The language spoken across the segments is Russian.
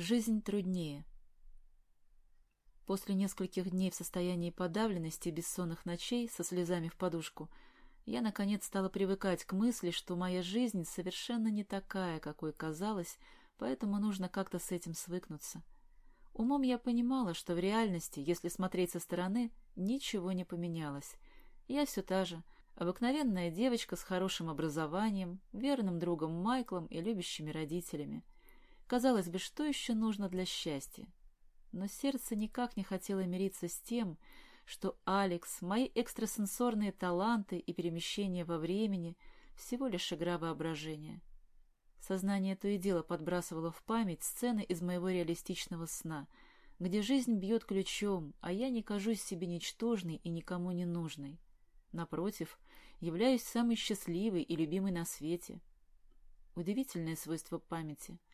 Жизнь труднее. После нескольких дней в состоянии подавленности бессонных ночей со слезами в подушку я, наконец, стала привыкать к мысли, что моя жизнь совершенно не такая, какой казалась, поэтому нужно как-то с этим свыкнуться. Умом я понимала, что в реальности, если смотреть со стороны, ничего не поменялось. Я все та же, обыкновенная девочка с хорошим образованием, верным другом Майклом и любящими родителями. Казалось бы, что еще нужно для счастья? Но сердце никак не хотело мириться с тем, что Алекс, мои экстрасенсорные таланты и перемещения во времени — всего лишь игра воображения. Сознание то и дело подбрасывало в память сцены из моего реалистичного сна, где жизнь бьет ключом, а я не кажусь себе ничтожной и никому не нужной. Напротив, являюсь самой счастливой и любимой на свете. Удивительное свойство памяти —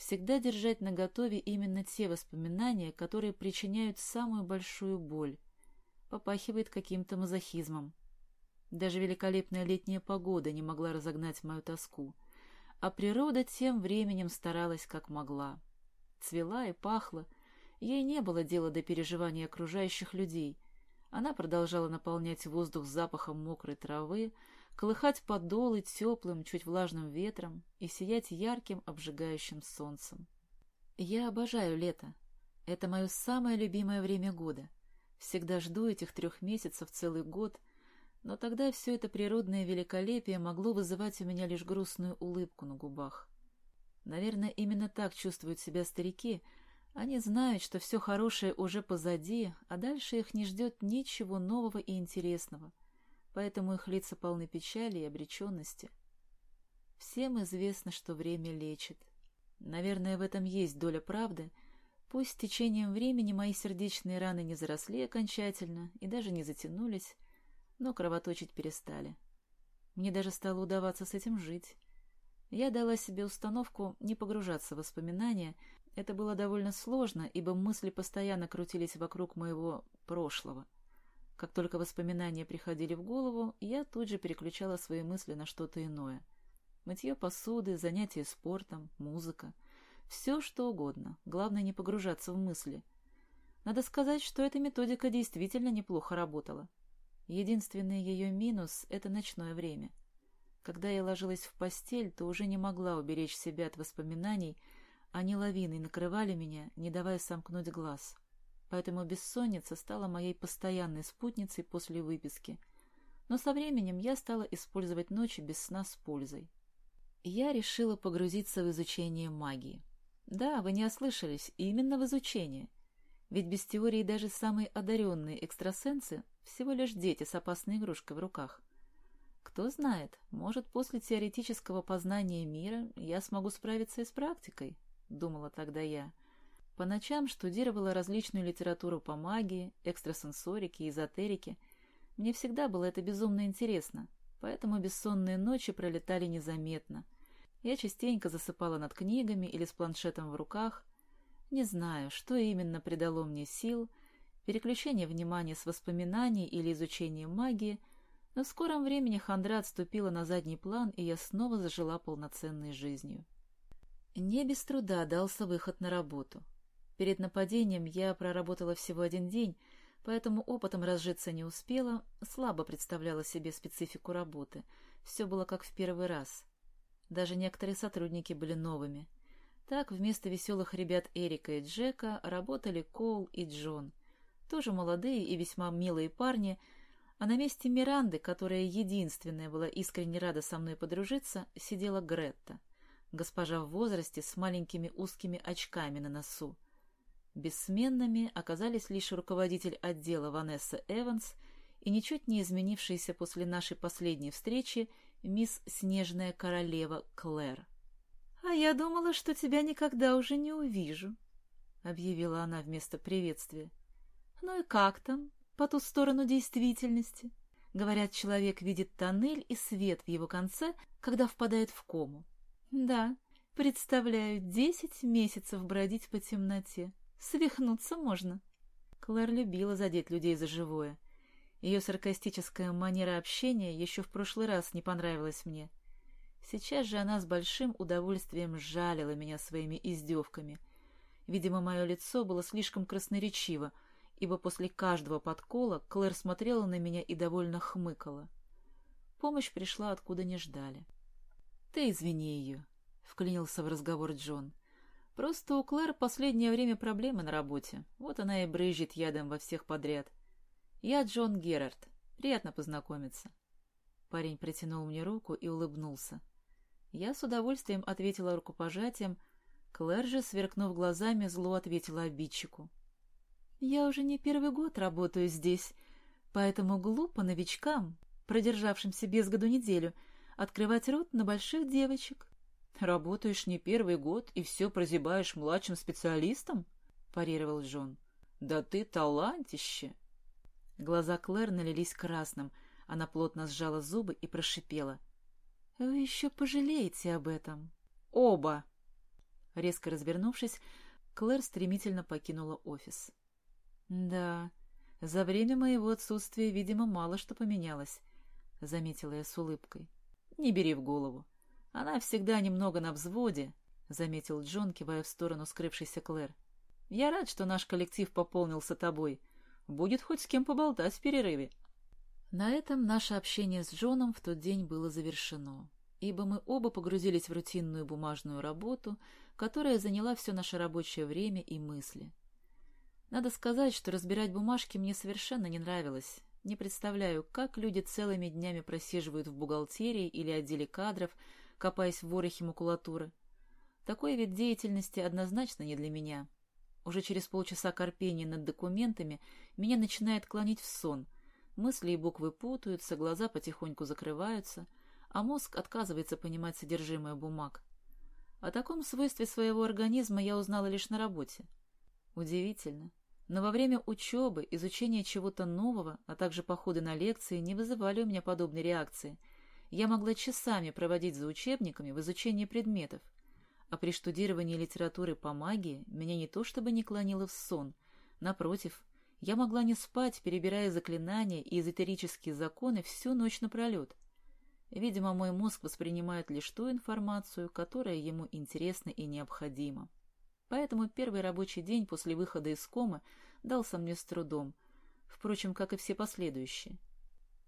всегда держать наготове именно те воспоминания, которые причиняют самую большую боль. Попахивает каким-то мазохизмом. Даже великолепная летняя погода не могла разогнать мою тоску — а природа тем временем старалась как могла. Цвела и пахла, ей не было дела до переживаний окружающих людей. Она продолжала наполнять воздух запахом мокрой травы, колыхать подолы теплым, чуть влажным ветром и сиять ярким, обжигающим солнцем. Я обожаю лето. Это мое самое любимое время года. Всегда жду этих трех месяцев целый год — но тогда все это природное великолепие могло вызывать у меня лишь грустную улыбку на губах. Наверное, именно так чувствуют себя старики. Они знают, что все хорошее уже позади, а дальше их не ждет ничего нового и интересного. Поэтому их лица полны печали и обреченности. Всем известно, что время лечит. Наверное, в этом есть доля правды. Пусть с течением времени мои сердечные раны не заросли окончательно и даже не затянулись, но кровоточить перестали. Мне даже стало удаваться с этим жить. Я дала себе установку не погружаться в воспоминания. Это было довольно сложно, ибо мысли постоянно крутились вокруг моего прошлого. Как только воспоминания приходили в голову, я тут же переключала свои мысли на что-то иное. Мытье посуды, занятия спортом, музыка. Все, что угодно. Главное, не погружаться в мысли. Надо сказать, что эта методика действительно неплохо работала. Единственный ее минус — это ночное время. Когда я ложилась в постель, то уже не могла уберечь себя от воспоминаний, они лавиной накрывали меня, не давая сомкнуть глаз. Поэтому бессонница стала моей постоянной спутницей после выписки. Но со временем я стала использовать ночи без сна с пользой. Я решила погрузиться в изучение магии. Да, вы не ослышались, именно в изучение. Ведь без теории даже самые одаренные экстрасенсы всего лишь дети с опасной игрушкой в руках. Кто знает, может, после теоретического познания мира я смогу справиться и с практикой, думала тогда я. По ночам штудировала различную литературу по магии, экстрасенсорике, эзотерике. Мне всегда было это безумно интересно, поэтому бессонные ночи пролетали незаметно. Я частенько засыпала над книгами или с планшетом в руках. Не знаю, что именно придало мне сил — переключение внимания с воспоминаний или изучения магии, но в скором времени хандра отступила на задний план, и я снова зажила полноценной жизнью. Не без труда дался выход на работу. Перед нападением я проработала всего один день, поэтому опытом разжиться не успела, слабо представляла себе специфику работы. Все было как в первый раз. Даже некоторые сотрудники были новыми. Так вместо веселых ребят Эрика и Джека работали Коул и Джон — тоже молодые и весьма милые парни, а на месте Миранды, которая единственная была искренне рада со мной подружиться, сидела Гретта, госпожа в возрасте с маленькими узкими очками на носу. Бессменными оказались лишь руководитель отдела Ванесса Эванс и ничуть не изменившаяся после нашей последней встречи мисс Снежная Королева Клэр. — А я думала, что тебя никогда уже не увижу, — объявила она вместо приветствия. Ну и как там, по ту сторону действительности? Говорят, человек видит тоннель и свет в его конце, когда впадает в кому. Да, представляю, десять месяцев бродить по темноте. Свихнуться можно. Клэр любила задеть людей за живое. Ее саркастическая манера общения еще в прошлый раз не понравилась мне. Сейчас же она с большим удовольствием жалила меня своими издевками — Видимо, мое лицо было слишком красноречиво, ибо после каждого подкола Клэр смотрела на меня и довольно хмыкала. Помощь пришла, откуда не ждали. — Ты извини ее, — вклинился в разговор Джон. — Просто у Клэр последнее время проблемы на работе. Вот она и брызжет ядом во всех подряд. Я Джон Герард. Приятно познакомиться. Парень протянул мне руку и улыбнулся. Я с удовольствием ответила рукопожатием, Клэр же, сверкнув глазами, зло ответила обидчику. «Я уже не первый год работаю здесь, поэтому глупо новичкам, продержавшимся без году неделю, открывать рот на больших девочек». «Работаешь не первый год и все прозябаешь младшим специалистом?» — парировал Джон. «Да ты талантище!» Глаза Клэр налились красным. Она плотно сжала зубы и прошипела. «Вы еще пожалеете об этом». «Оба!» Резко развернувшись, Клэр стремительно покинула офис. «Да, за время моего отсутствия, видимо, мало что поменялось», — заметила я с улыбкой. «Не бери в голову. Она всегда немного на взводе», — заметил Джон, кивая в сторону скрывшейся Клэр. «Я рад, что наш коллектив пополнился тобой. Будет хоть с кем поболтать в перерыве». На этом наше общение с Джоном в тот день было завершено, ибо мы оба погрузились в рутинную бумажную работу, которая заняла все наше рабочее время и мысли. Надо сказать, что разбирать бумажки мне совершенно не нравилось. Не представляю, как люди целыми днями просиживают в бухгалтерии или отделе кадров, копаясь в ворохе макулатуры. Такой вид деятельности однозначно не для меня. Уже через полчаса корпения над документами меня начинает клонить в сон. Мысли и буквы путаются, глаза потихоньку закрываются, а мозг отказывается понимать содержимое бумаг. О таком свойстве своего организма я узнала лишь на работе. Удивительно. Но во время учебы, изучения чего-то нового, а также походы на лекции не вызывали у меня подобной реакции. Я могла часами проводить за учебниками в изучении предметов. А при штудировании литературы по магии меня не то чтобы не клонило в сон. Напротив, я могла не спать, перебирая заклинания и эзотерические законы всю ночь напролет. Видимо, мой мозг воспринимает лишь ту информацию, которая ему интересна и необходима. Поэтому первый рабочий день после выхода из комы дался мне с трудом, впрочем, как и все последующие.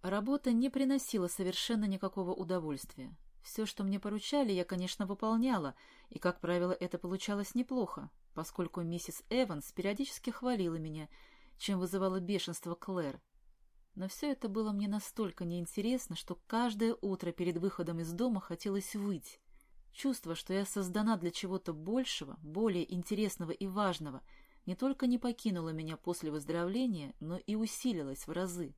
Работа не приносила совершенно никакого удовольствия. Все, что мне поручали, я, конечно, выполняла, и, как правило, это получалось неплохо, поскольку миссис Эванс периодически хвалила меня, чем вызывало бешенство Клэр. Но все это было мне настолько неинтересно, что каждое утро перед выходом из дома хотелось выть. Чувство, что я создана для чего-то большего, более интересного и важного, не только не покинуло меня после выздоровления, но и усилилось в разы.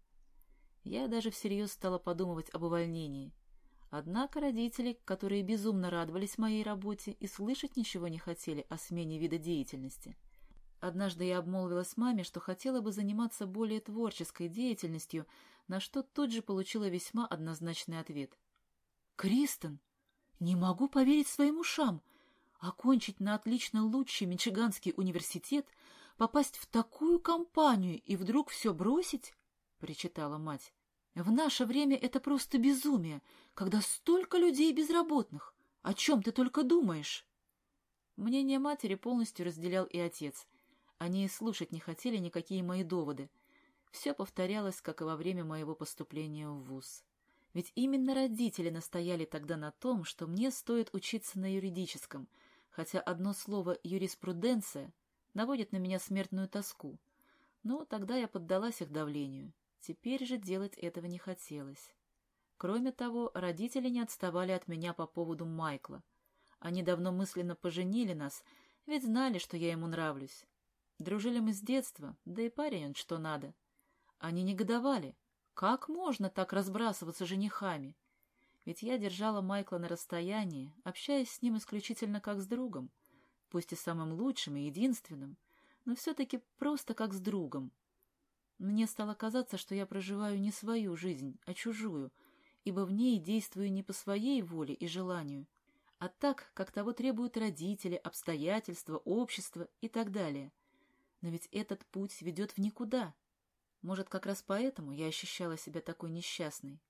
Я даже всерьез стала подумывать об увольнении. Однако родители, которые безумно радовались моей работе и слышать ничего не хотели о смене вида деятельности — Однажды я обмолвилась маме, что хотела бы заниматься более творческой деятельностью, на что тут же получила весьма однозначный ответ. «Кристен, не могу поверить своим ушам! Окончить на отлично лучший Мичиганский университет, попасть в такую компанию и вдруг все бросить?» — причитала мать. «В наше время это просто безумие, когда столько людей безработных. О чем ты только думаешь?» Мнение матери полностью разделял и отец — они и слушать не хотели никакие мои доводы. Все повторялось, как и во время моего поступления в ВУЗ. Ведь именно родители настояли тогда на том, что мне стоит учиться на юридическом, хотя одно слово «юриспруденция» наводит на меня смертную тоску. Но тогда я поддалась их давлению. Теперь же делать этого не хотелось. Кроме того, родители не отставали от меня по поводу Майкла. Они давно мысленно поженили нас, ведь знали, что я ему нравлюсь. Дружили мы с детства, да и парень он что надо. Они негодовали. Как можно так разбрасываться женихами? Ведь я держала Майкла на расстоянии, общаясь с ним исключительно как с другом, пусть и самым лучшим и единственным, но все-таки просто как с другом. Мне стало казаться, что я проживаю не свою жизнь, а чужую, ибо в ней действую не по своей воле и желанию, а так, как того требуют родители, обстоятельства, общество и так далее — но ведь этот путь ведет в никуда. Может, как раз поэтому я ощущала себя такой несчастной.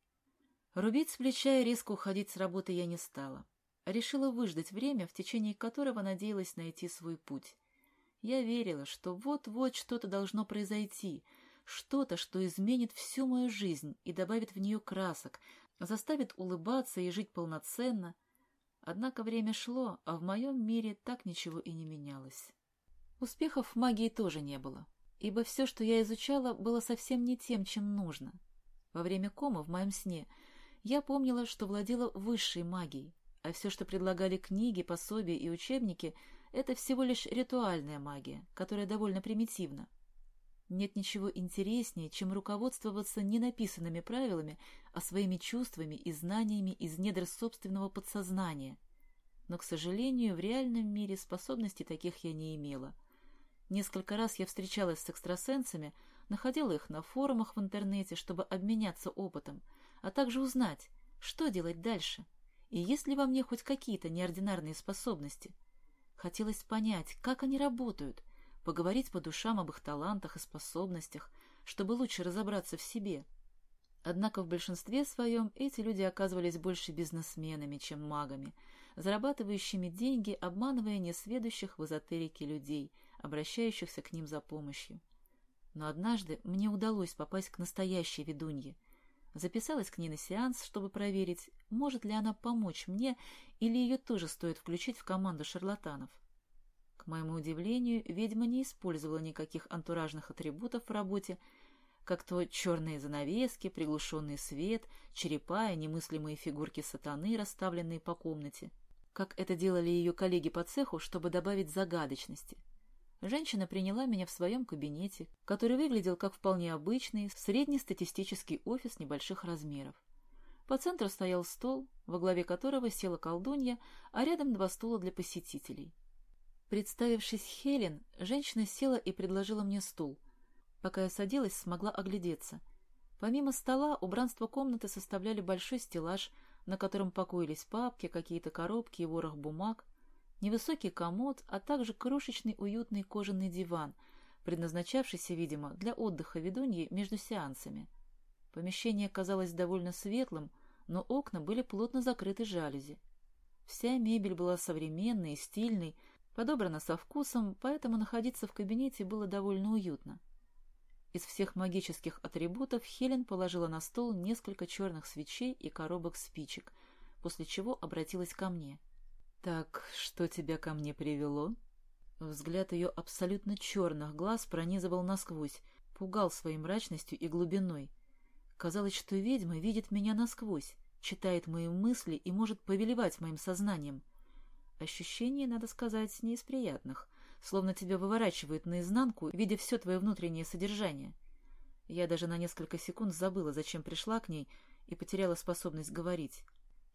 Рубить с плеча и резко уходить с работы я не стала. Решила выждать время, в течение которого надеялась найти свой путь. Я верила, что вот-вот что-то должно произойти, что-то, что изменит всю мою жизнь и добавит в нее красок, заставит улыбаться и жить полноценно. Однако время шло, а в моем мире так ничего и не менялось. Успехов в магии тоже не было, ибо все, что я изучала, было совсем не тем, чем нужно. Во время комы в моем сне я помнила, что владела высшей магией, а все, что предлагали книги, пособия и учебники, это всего лишь ритуальная магия, которая довольно примитивна. Нет ничего интереснее, чем руководствоваться ненаписанными правилами, а своими чувствами и знаниями из недр собственного подсознания. Но, к сожалению, в реальном мире способностей таких я не имела. Несколько раз я встречалась с экстрасенсами, находила их на форумах в интернете, чтобы обменяться опытом, а также узнать, что делать дальше, и есть ли во мне хоть какие-то неординарные способности. Хотелось понять, как они работают, поговорить по душам об их талантах и способностях, чтобы лучше разобраться в себе. Однако в большинстве своем эти люди оказывались больше бизнесменами, чем магами, зарабатывающими деньги, обманывая несведущих в эзотерике людей, обращающихся к ним за помощью. Но однажды мне удалось попасть к настоящей ведунье. Записалась к ней на сеанс, чтобы проверить, может ли она помочь мне или ее тоже стоит включить в команду шарлатанов. К моему удивлению, ведьма не использовала никаких антуражных атрибутов в работе, как то черные занавески, приглушенный свет, черепа и немыслимые фигурки сатаны, расставленные по комнате, как это делали ее коллеги по цеху, чтобы добавить загадочности — Женщина приняла меня в своем кабинете, который выглядел как вполне обычный среднестатистический офис небольших размеров. По центру стоял стол, во главе которого села колдунья, а рядом два стула для посетителей. Представившись Хелен, женщина села и предложила мне стул. Пока я садилась, смогла оглядеться. Помимо стола, убранство комнаты составляли большой стеллаж, на котором покоились папки, какие-то коробки и ворох бумаг, невысокий комод, а также крошечный уютный кожаный диван, предназначавшийся, видимо, для отдыха ведуньи между сеансами. Помещение казалось довольно светлым, но окна были плотно закрыты жалюзи. Вся мебель была современной и стильной, подобрана со вкусом, поэтому находиться в кабинете было довольно уютно. Из всех магических атрибутов Хелен положила на стол несколько черных свечей и коробок спичек, после чего обратилась ко мне — «Так, что тебя ко мне привело?» Взгляд ее абсолютно черных глаз пронизывал насквозь, пугал своей мрачностью и глубиной. Казалось, что ведьма видит меня насквозь, читает мои мысли и может повелевать моим сознанием. Ощущение, надо сказать, не из приятных, словно тебя выворачивают наизнанку, видя все твое внутреннее содержание. Я даже на несколько секунд забыла, зачем пришла к ней, и потеряла способность говорить.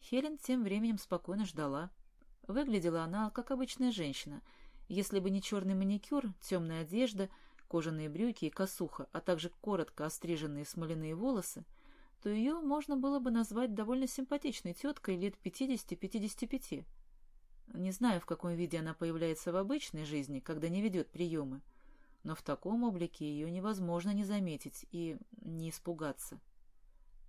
Хелен тем временем спокойно ждала. Выглядела она, как обычная женщина. Если бы не черный маникюр, темная одежда, кожаные брюки и косуха, а также коротко остриженные смоляные волосы, то ее можно было бы назвать довольно симпатичной теткой лет 50-55. Не знаю, в каком виде она появляется в обычной жизни, когда не ведет приемы, но в таком облике ее невозможно не заметить и не испугаться.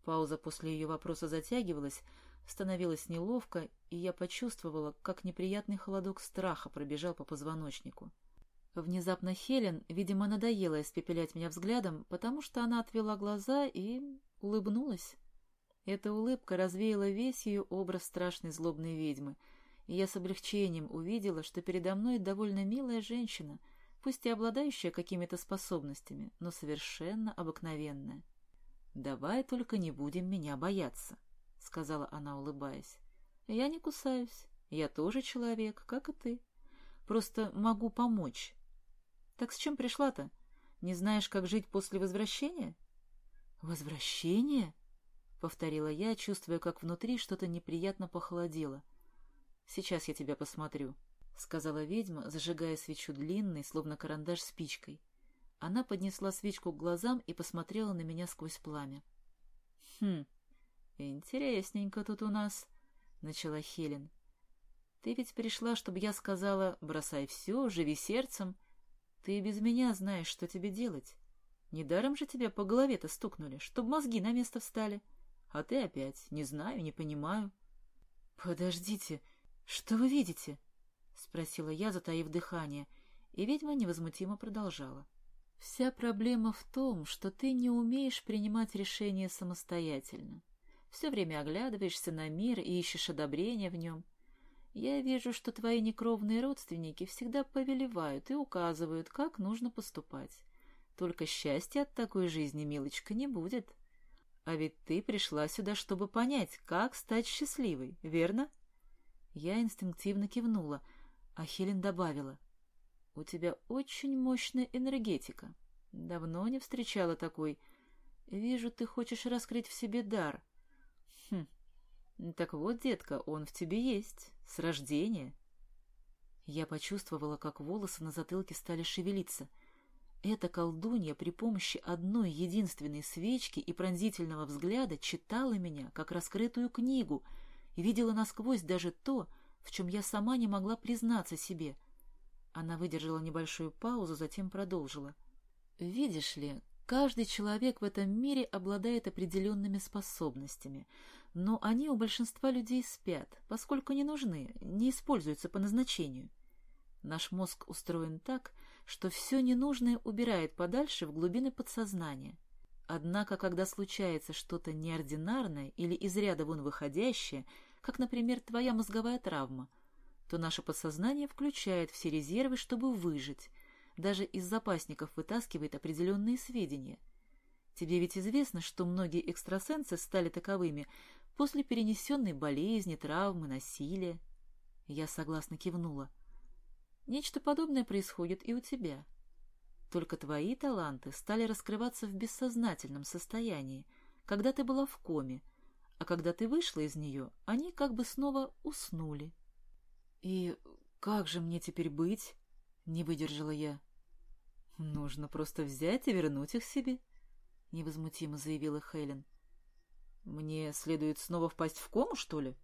Пауза после ее вопроса затягивалась, Становилось неловко, и я почувствовала, как неприятный холодок страха пробежал по позвоночнику. Внезапно Хелен, видимо, надоело испепелять меня взглядом, потому что она отвела глаза и улыбнулась. Эта улыбка развеяла весь ее образ страшной злобной ведьмы, я с облегчением увидела, что передо мной довольно милая женщина, пусть и обладающая какими-то способностями, но совершенно обыкновенная. «Давай только не будем меня бояться», — сказала она, улыбаясь. «Я не кусаюсь. Я тоже человек, как и ты. Просто могу помочь. Так с чем пришла-то? Не знаешь, как жить после возвращения?» «Возвращение?» — повторила я, чувствуя, как внутри что-то неприятно похолодело. «Сейчас я тебя посмотрю», — сказала ведьма, зажигая свечу длинной, словно карандаш спичкой. Она поднесла свечку к глазам и посмотрела на меня сквозь пламя. «Хм, «Интересненько тут у нас», — начала Хелен. «Ты ведь пришла, чтобы я сказала, бросай все, живи сердцем. Ты без меня знаешь, что тебе делать. Недаром же тебя по голове-то стукнули, чтобы мозги на место встали. А ты опять, не знаю, не понимаю». «Подождите, что вы видите?» — спросила я, затаив дыхание, и ведьма невозмутимо продолжала. Вся проблема в том, что ты не умеешь принимать решения самостоятельно. Все время оглядываешься на мир и ищешь одобрения в нем. Я вижу, что твои некровные родственники всегда повелевают и указывают, как нужно поступать. Только счастья от такой жизни, милочка, не будет. А ведь ты пришла сюда, чтобы понять, как стать счастливой, верно? Я инстинктивно кивнула, а Хелен добавила. У тебя очень мощная энергетика. Давно не встречала такой. Вижу, ты хочешь раскрыть в себе дар. Хм, так вот, детка, он в тебе есть, с рождения. Я почувствовала, как волосы на затылке стали шевелиться — эта колдунья при помощи одной единственной свечки и пронзительного взгляда читала меня, как раскрытую книгу, и видела насквозь даже то, в чем я сама не могла признаться себе. Она выдержала небольшую паузу, затем продолжила. «Видишь ли, каждый человек в этом мире обладает определенными способностями, но они у большинства людей спят, поскольку не нужны, не используются по назначению. Наш мозг устроен так, что все ненужное убирает подальше в глубины подсознания. Однако, когда случается что-то неординарное или из ряда вон выходящее, как, например, твоя мозговая травма, то наше подсознание включает все резервы, чтобы выжить, даже из запасников вытаскивает определенные сведения. Тебе ведь известно, что многие экстрасенсы стали таковыми после перенесенной болезни, травмы, насилия. Я согласно кивнула. Нечто подобное происходит и у тебя. Только твои таланты стали раскрываться в бессознательном состоянии, когда ты была в коме, а когда ты вышла из нее, они как бы снова уснули. — И как же мне теперь быть? — не выдержала я. — Нужно просто взять и вернуть их себе, — невозмутимо заявила Хелен. — Мне следует снова впасть в кому, что ли?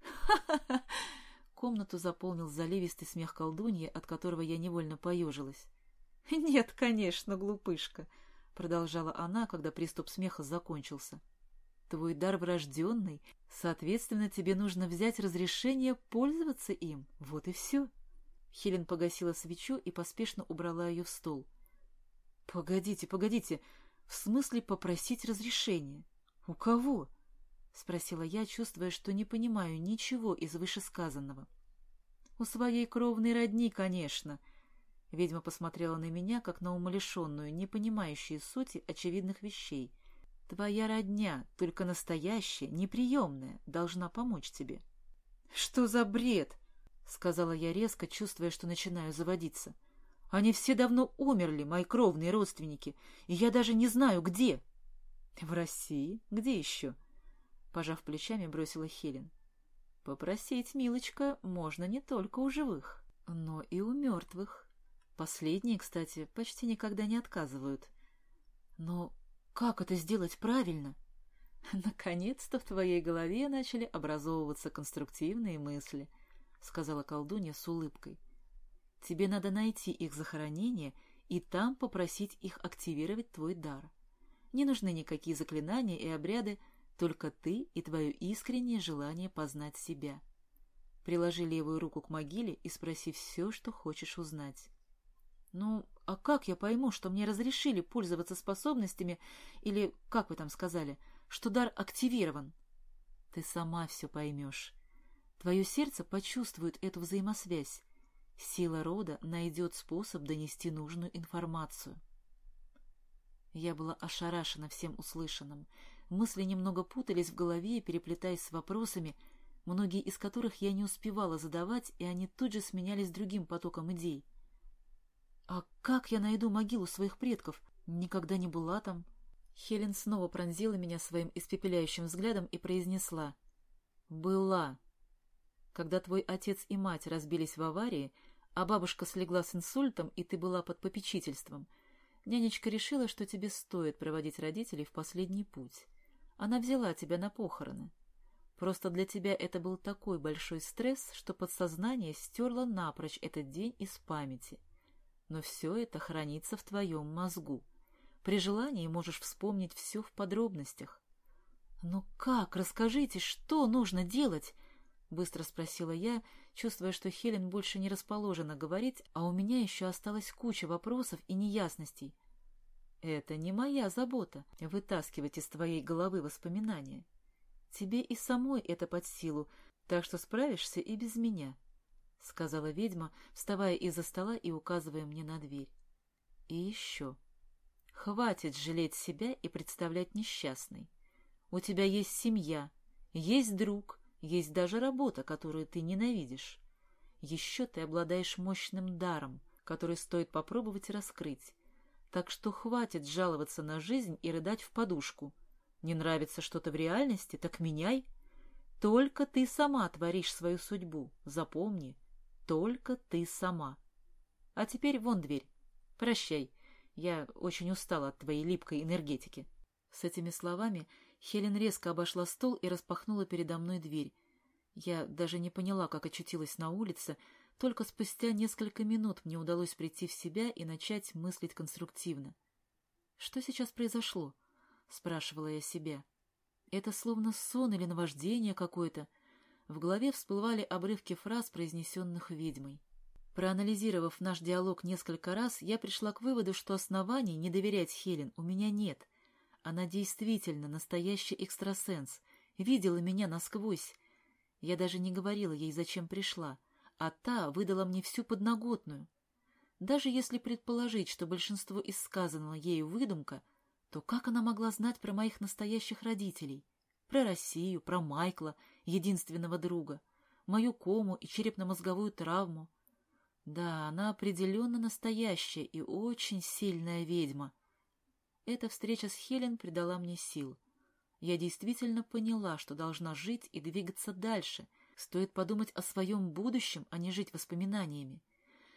— Комнату заполнил заливистый смех колдуньи, от которого я невольно поежилась. — Нет, конечно, глупышка, — продолжала она, когда приступ смеха закончился. — Твой дар врожденный, соответственно, тебе нужно взять разрешение пользоваться им. Вот и все. Хелен погасила свечу и поспешно убрала ее в стол. — Погодите, погодите, в смысле попросить разрешения? У кого? — спросила я, чувствуя, что не понимаю ничего из вышесказанного. — У своей кровной родни, конечно. Ведьма посмотрела на меня, как на умалишенную, не понимающую сути очевидных вещей. Твоя родня, только настоящая, неприемная, должна помочь тебе. — Что за бред? — сказала я резко, чувствуя, что начинаю заводиться. — Они все давно умерли, мои кровные родственники, и я даже не знаю, где. — В России? Где еще? — Пожав плечами, бросила Хелен. Попросить, милочка, можно не только у живых, но и у мертвых. Последние, кстати, почти никогда не отказывают. Но как это сделать правильно? Наконец-то в твоей голове начали образовываться конструктивные мысли, сказала колдунья с улыбкой. Тебе надо найти их захоронение и там попросить их активировать твой дар. Не нужны никакие заклинания и обряды, только ты и твое искреннее желание познать себя. Приложи левую руку к могиле и спроси все, что хочешь узнать. Ну, а как я пойму, что мне разрешили пользоваться способностями, или, как вы там сказали, что дар активирован? Ты сама все поймешь. Твое сердце почувствует эту взаимосвязь. Сила рода найдет способ донести нужную информацию. Я была ошарашена всем услышанным. Мысли немного путались в голове, переплетаясь с вопросами, многие из которых я не успевала задавать, и они тут же сменялись другим потоком идей. «А как я найду могилу своих предков? Никогда не была там». Хелен снова пронзила меня своим испепеляющим взглядом и произнесла. «Была. Когда твой отец и мать разбились в аварии, а бабушка слегла с инсультом, и ты была под попечительством, нянечка решила, что тебе стоит проводить родителей в последний путь. Она взяла тебя на похороны. Просто для тебя это был такой большой стресс, что подсознание стерло напрочь этот день из памяти. Но все это хранится в твоем мозгу. При желании можешь вспомнить все в подробностях. «Ну как? Расскажите, что нужно делать?» — быстро спросила я, чувствуя, что Хелен больше не расположена говорить, а у меня еще осталась куча вопросов и неясностей. Это не моя забота — вытаскивать из твоей головы воспоминания. Тебе и самой это под силу, так что справишься и без меня, — сказала ведьма, вставая из-за стола и указывая мне на дверь. И еще. Хватит жалеть себя и представлять несчастной. У тебя есть семья, есть друг, есть даже работа, которую ты ненавидишь. Еще ты обладаешь мощным даром, который стоит попробовать раскрыть. Так что хватит жаловаться на жизнь и рыдать в подушку. Не нравится что-то в реальности, так меняй. Только ты сама творишь свою судьбу, запомни. Только ты сама. А теперь вон дверь. Прощай. Я очень устала от твоей липкой энергетики. С этими словами Хелен резко обошла стол и распахнула передо мной дверь. Я даже не поняла, как очутилась на улице, только спустя несколько минут мне удалось прийти в себя и начать мыслить конструктивно. «Что сейчас произошло?» — спрашивала я себя. «Это словно сон или наваждение какое-то». В голове всплывали обрывки фраз, произнесенных ведьмой. Проанализировав наш диалог несколько раз, я пришла к выводу, что оснований не доверять Хелен у меня нет — она действительно настоящий экстрасенс, видела меня насквозь. Я даже не говорила ей, зачем пришла, а та выдала мне всю подноготную. Даже если предположить, что большинство из сказанного ею выдумка, то как она могла знать про моих настоящих родителей? Про Россию, про Майкла, единственного друга, мою кому и черепно-мозговую травму. Да, она определенно настоящая и очень сильная ведьма — эта встреча с Хелен придала мне сил. Я действительно поняла, что должна жить и двигаться дальше. Стоит подумать о своем будущем, а не жить воспоминаниями.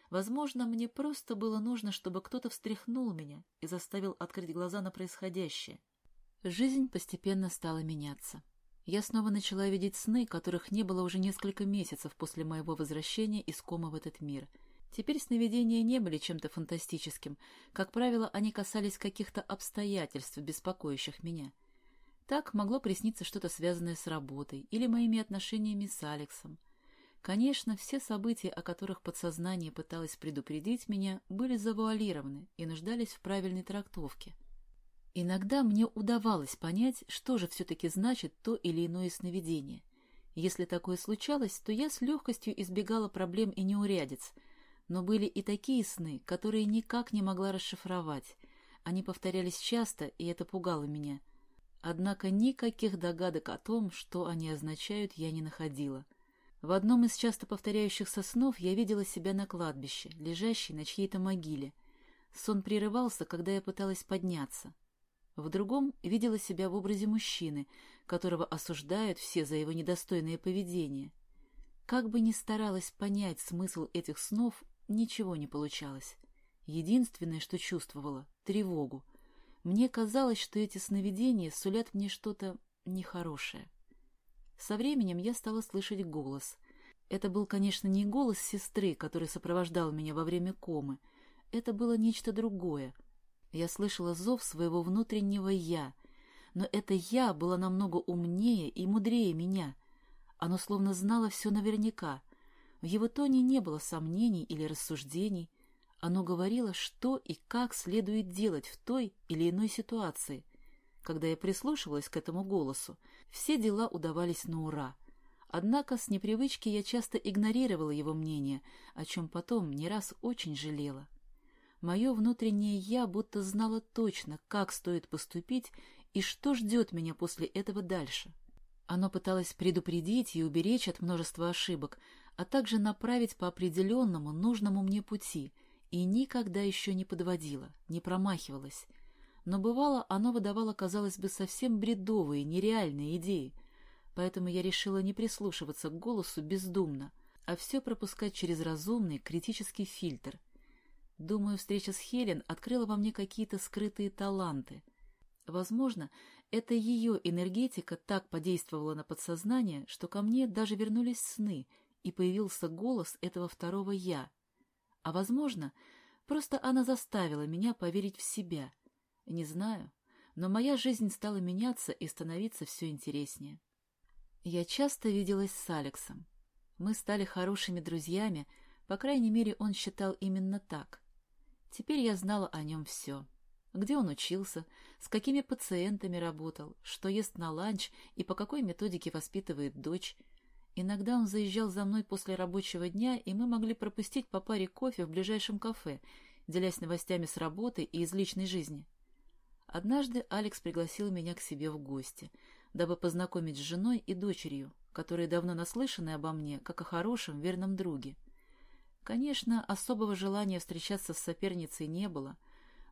Возможно, мне просто было нужно, чтобы кто-то встряхнул меня и заставил открыть глаза на происходящее. Жизнь постепенно стала меняться. Я снова начала видеть сны, которых не было уже несколько месяцев после моего возвращения из комы в этот мир — Теперь сновидения не были чем-то фантастическим. Как правило, они касались каких-то обстоятельств, беспокоящих меня. Так могло присниться что-то связанное с работой или моими отношениями с Алексом. Конечно, все события, о которых подсознание пыталось предупредить меня, были завуалированы и нуждались в правильной трактовке. Иногда мне удавалось понять, что же все-таки значит то или иное сновидение. Если такое случалось, то я с легкостью избегала проблем и неурядиц — но были и такие сны, которые никак не могла расшифровать. Они повторялись часто, и это пугало меня. Однако никаких догадок о том, что они означают, я не находила. В одном из часто повторяющихся снов я видела себя на кладбище, лежащей на чьей-то могиле. Сон прерывался, когда я пыталась подняться. В другом видела себя в образе мужчины, которого осуждают все за его недостойное поведение. Как бы ни старалась понять смысл этих снов, Ничего не получалось. Единственное, что чувствовала — тревогу. Мне казалось, что эти сновидения сулят мне что-то нехорошее. Со временем я стала слышать голос. Это был, конечно, не голос сестры, который сопровождал меня во время комы. Это было нечто другое. Я слышала зов своего внутреннего «я», но это «я» было намного умнее и мудрее меня. Оно словно знало все наверняка — в его тоне не было сомнений или рассуждений. Оно говорило, что и как следует делать в той или иной ситуации. Когда я прислушивалась к этому голосу, все дела удавались на ура. Однако с непривычки я часто игнорировала его мнение, о чем потом не раз очень жалела. Мое внутреннее «я» будто знало точно, как стоит поступить и что ждет меня после этого дальше. Оно пыталось предупредить и уберечь от множества ошибок, а также направить по определенному, нужному мне пути, и никогда еще не подводила, не промахивалась. Но бывало, оно выдавало, казалось бы, совсем бредовые, нереальные идеи, поэтому я решила не прислушиваться к голосу бездумно, а все пропускать через разумный, критический фильтр. Думаю, встреча с Хелен открыла во мне какие-то скрытые таланты. Возможно, это ее энергетика так подействовала на подсознание, что ко мне даже вернулись сны — и появился голос этого второго «я». А, возможно, просто она заставила меня поверить в себя. Не знаю, но моя жизнь стала меняться и становиться все интереснее. Я часто виделась с Алексом. Мы стали хорошими друзьями, по крайней мере, он считал именно так. Теперь я знала о нем все. Где он учился, с какими пациентами работал, что ест на ланч и по какой методике воспитывает дочь. Иногда он заезжал за мной после рабочего дня, и мы могли пропустить по паре кофе в ближайшем кафе, делясь новостями с работы и из личной жизни. Однажды Алекс пригласил меня к себе в гости, дабы познакомить с женой и дочерью, которые давно наслышаны обо мне, как о хорошем, верном друге. Конечно, особого желания встречаться с соперницей не было,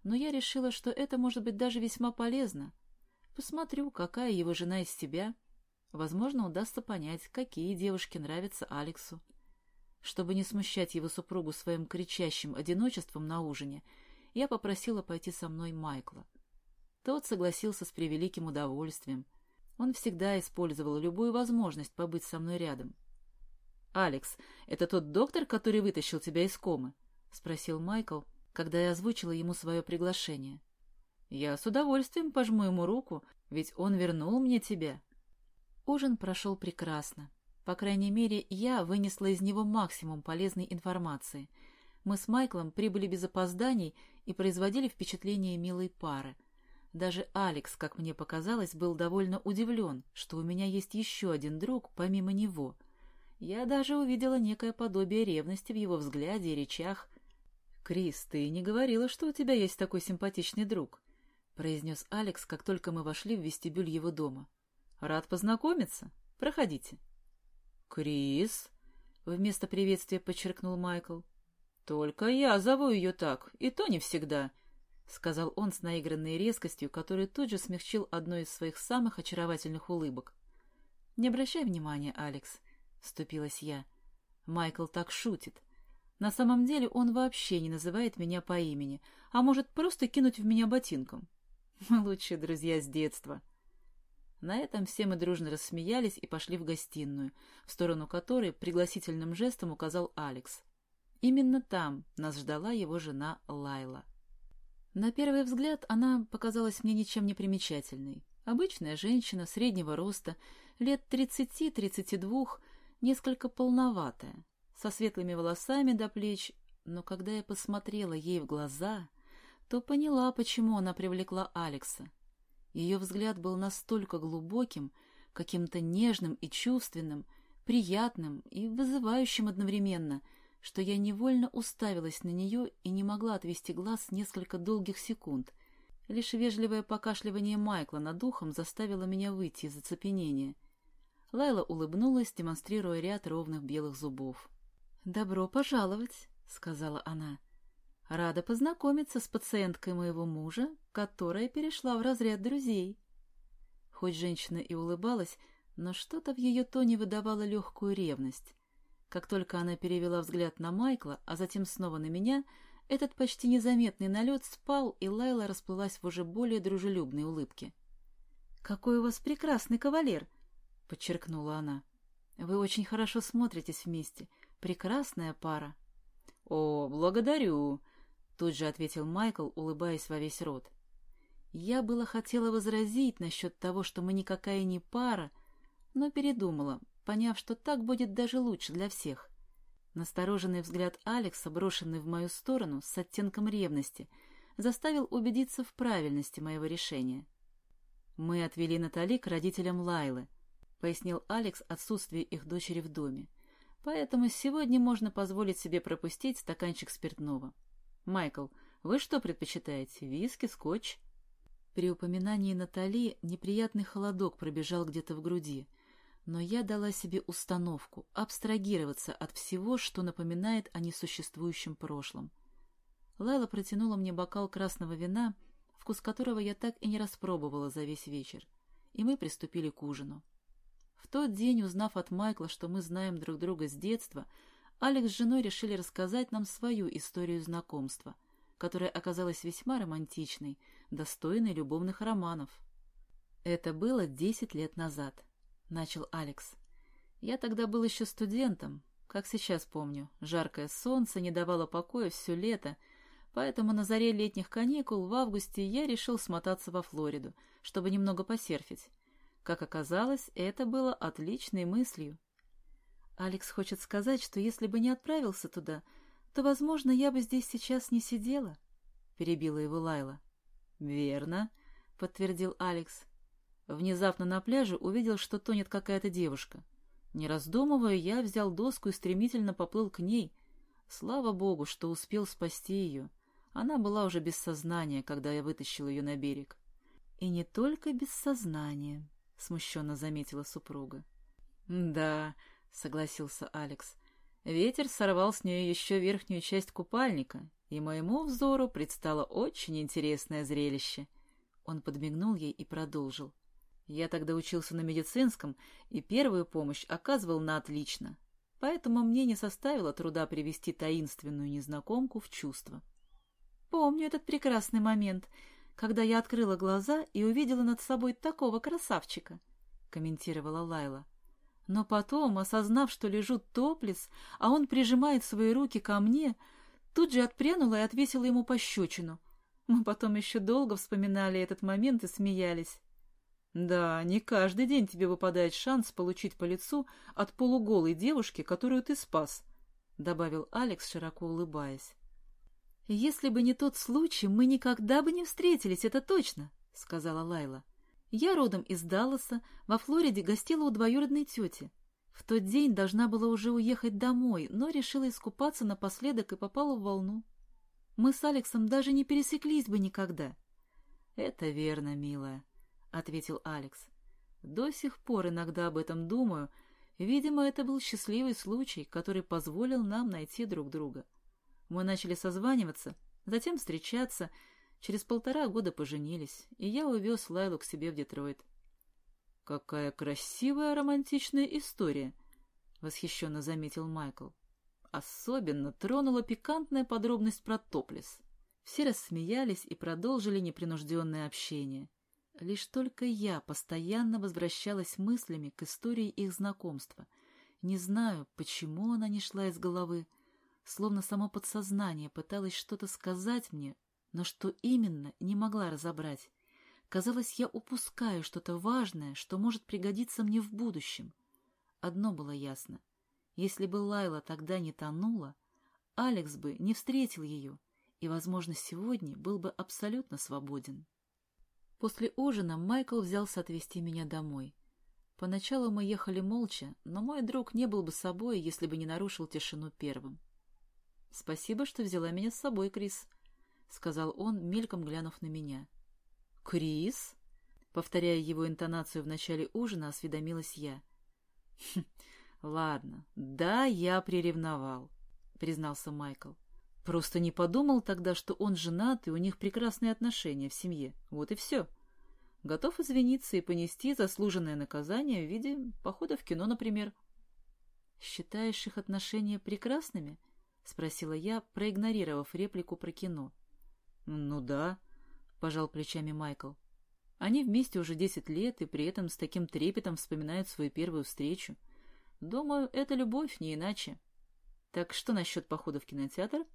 но я решила, что это может быть даже весьма полезно. Посмотрю, какая его жена из себя. Возможно, удастся понять, какие девушки нравятся Алексу. Чтобы не смущать его супругу своим кричащим одиночеством на ужине, я попросила пойти со мной Майкла. Тот согласился с превеликим удовольствием. Он всегда использовал любую возможность побыть со мной рядом. «Алекс, это тот доктор, который вытащил тебя из комы?» — спросил Майкл, когда я озвучила ему свое приглашение. «Я с удовольствием пожму ему руку, ведь он вернул мне тебя». Ужин прошел прекрасно. По крайней мере, я вынесла из него максимум полезной информации. Мы с Майклом прибыли без опозданий и производили впечатление милой пары. Даже Алекс, как мне показалось, был довольно удивлен, что у меня есть еще один друг помимо него. Я даже увидела некое подобие ревности в его взгляде и речах. «Крис, ты не говорила, что у тебя есть такой симпатичный друг?» — произнес Алекс, как только мы вошли в вестибюль его дома. «Рад познакомиться. Проходите». «Крис?» — вместо приветствия подчеркнул Майкл. «Только я зову ее так, и то не всегда», — сказал он с наигранной резкостью, который тут же смягчил одной из своих самых очаровательных улыбок. «Не обращай внимания, Алекс», — вступилась я. «Майкл так шутит. На самом деле он вообще не называет меня по имени, а может просто кинуть в меня ботинком. Мы лучшие друзья с детства». На этом все мы дружно рассмеялись и пошли в гостиную, в сторону которой пригласительным жестом указал Алекс. Именно там нас ждала его жена Лайла. На первый взгляд она показалась мне ничем не примечательной. Обычная женщина среднего роста, лет 30-32, несколько полноватая, со светлыми волосами до плеч, но когда я посмотрела ей в глаза, то поняла, почему она привлекла Алекса. Ее взгляд был настолько глубоким, каким-то нежным и чувственным, приятным и вызывающим одновременно, что я невольно уставилась на нее и не могла отвести глаз несколько долгих секунд. Лишь вежливое покашливание Майкла над ухом заставило меня выйти из оцепенения. Лайла улыбнулась, демонстрируя ряд ровных белых зубов. «Добро пожаловать», — сказала она. Рада познакомиться с пациенткой моего мужа, которая перешла в разряд друзей. Хоть женщина и улыбалась, но что-то в ее тоне выдавало легкую ревность. Как только она перевела взгляд на Майкла, а затем снова на меня, этот почти незаметный налет спал, и Лайла расплылась в уже более дружелюбной улыбке. «Какой у вас прекрасный кавалер!» — подчеркнула она. «Вы очень хорошо смотритесь вместе. Прекрасная пара». «О, благодарю!» Тут же ответил Майкл, улыбаясь во весь рот. Я было хотела возразить насчет того, что мы никакая не пара, но передумала, поняв, что так будет даже лучше для всех. Настороженный взгляд Алекса, брошенный в мою сторону с оттенком ревности, заставил убедиться в правильности моего решения. «Мы отвели Натали к родителям Лайлы», — пояснил Алекс отсутствие их дочери в доме. «Поэтому сегодня можно позволить себе пропустить стаканчик спиртного». «Майкл, вы что предпочитаете, виски, скотч?» При упоминании Натали неприятный холодок пробежал где-то в груди, но я дала себе установку абстрагироваться от всего, что напоминает о несуществующем прошлом. Лайла протянула мне бокал красного вина, вкус которого я так и не распробовала за весь вечер, и мы приступили к ужину. В тот день, узнав от Майкла, что мы знаем друг друга с детства, Алекс с женой решили рассказать нам свою историю знакомства, которая оказалась весьма романтичной, достойной любовных романов. «Это было десять лет назад», — начал Алекс. «Я тогда был еще студентом, как сейчас помню. Жаркое солнце не давало покоя все лето, поэтому на заре летних каникул в августе я решил смотаться во Флориду, чтобы немного посерфить. Как оказалось, это было отличной мыслью. Алекс хочет сказать, что если бы не отправился туда, то, возможно, я бы здесь сейчас не сидела, — перебила его Лайла. — Верно, — подтвердил Алекс. Внезапно на пляже увидел, что тонет какая-то девушка. Не раздумывая, я взял доску и стремительно поплыл к ней. Слава богу, что успел спасти ее. Она была уже без сознания, когда я вытащил ее на берег. — И не только без сознания, — смущенно заметила супруга. — Да, — согласился Алекс. Ветер сорвал с нее еще верхнюю часть купальника, и моему взору предстало очень интересное зрелище. Он подмигнул ей и продолжил. Я тогда учился на медицинском, и первую помощь оказывал на отлично, поэтому мне не составило труда привести таинственную незнакомку в чувство. Помню этот прекрасный момент, когда я открыла глаза и увидела над собой такого красавчика, — комментировала Лайла. Но потом, осознав, что лежу топлес, а он прижимает свои руки ко мне, тут же отпрянула и отвесила ему пощечину. Мы потом еще долго вспоминали этот момент и смеялись. Да, не каждый день тебе выпадает шанс получить по лицу от полуголой девушки, которую ты спас, — добавил Алекс, широко улыбаясь. «Если бы не тот случай, мы никогда бы не встретились, это точно», — сказала Лайла. Я родом из Далласа, во Флориде гостила у двоюродной тети. В тот день должна была уже уехать домой, но решила искупаться напоследок и попала в волну. Мы с Алексом даже не пересеклись бы никогда. — Это верно, милая, — ответил Алекс. — До сих пор иногда об этом думаю. Видимо, это был счастливый случай, который позволил нам найти друг друга. Мы начали созваниваться, затем встречаться — Через полтора года поженились, и я увез Лайлу к себе в Детройт. — Какая красивая романтичная история! — восхищенно заметил Майкл. Особенно тронула пикантная подробность про топлес. Все рассмеялись и продолжили непринужденное общение. Лишь только я постоянно возвращалась мыслями к истории их знакомства. Не знаю, почему она не шла из головы, словно само подсознание пыталось что-то сказать мне, но что именно, не могла разобрать. Казалось, я упускаю что-то важное, что может пригодиться мне в будущем. Одно было ясно. Если бы Лайла тогда не тонула, Алекс бы не встретил ее и, возможно, сегодня был бы абсолютно свободен. После ужина Майкл взялся отвезти меня домой. Поначалу мы ехали молча, но мой друг не был бы собой, если бы не нарушил тишину первым. — Спасибо, что взяла меня с собой, Крис, — сказал он, мельком глянув на меня. «Крис?» Повторяя его интонацию в начале ужина, осведомилась я. «Хм, ладно, да, я приревновал», — признался Майкл. «Просто не подумал тогда, что он женат, и у них прекрасные отношения в семье. Вот и все. Готов извиниться и понести заслуженное наказание в виде похода в кино, например». «Считаешь их отношения прекрасными?» — спросила я, проигнорировав реплику про кино. «Ну да», — пожал плечами Майкл. «Они вместе уже десять лет и при этом с таким трепетом вспоминают свою первую встречу. Думаю, это любовь, не иначе. Так что насчет похода в кинотеатр?»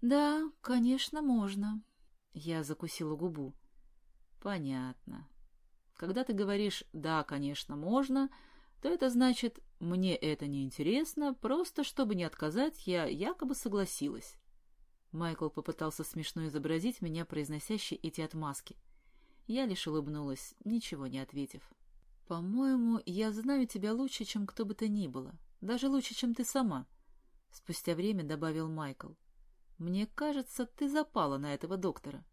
«Да, конечно, можно». Я закусила губу. «Понятно. Когда ты говоришь «да, конечно, можно», то это значит «мне это не интересно, просто чтобы не отказать, я якобы согласилась». Майкл попытался смешно изобразить меня, произносящей эти отмазки. Я лишь улыбнулась, ничего не ответив. «По-моему, я знаю тебя лучше, чем кто бы то ни было. Даже лучше, чем ты сама», — спустя время добавил Майкл. «Мне кажется, ты запала на этого доктора».